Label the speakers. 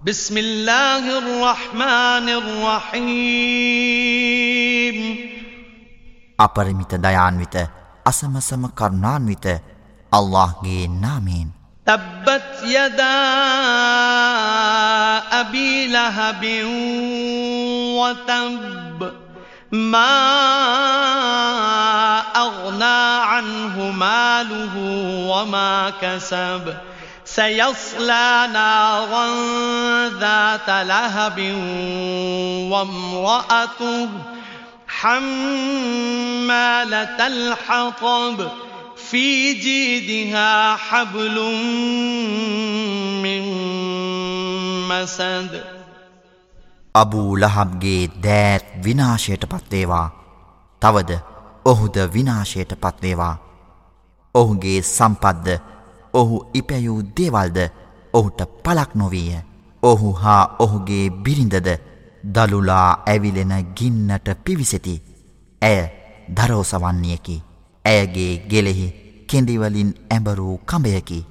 Speaker 1: بسم الله الرحمن الرحيم.
Speaker 2: අපරිමිත දයාන්විත අසමසම الله අල්ලාහ්ගේ නාමයෙන්.
Speaker 1: تبت يدا أبي لهب وتب ما أغنى عنه ماله وما كسب سيصلى نارا ذات لهب وامرأته حمالة الحطب في جيدها حبل من مسد
Speaker 2: අබූ ලහබ්ගේ දෑත් විනාශයට පත්වේවා තවද ඔහුද විනාශයට පත්වේවා ඔහුගේ සම්පද්ද ඔහු ඉපැයූ දේවල්ද ඔහුට පලක් නොවීය. ඔහු හා ඔහුගේ බිරිඳද දළුලා ඇවිලෙන ගින්නට පිවිසෙති. ඇය දරෝසවන්නේකි. ඇයගේ ගෙලෙහි කෙඳිවලින් ඇඹරූ කඹයකි.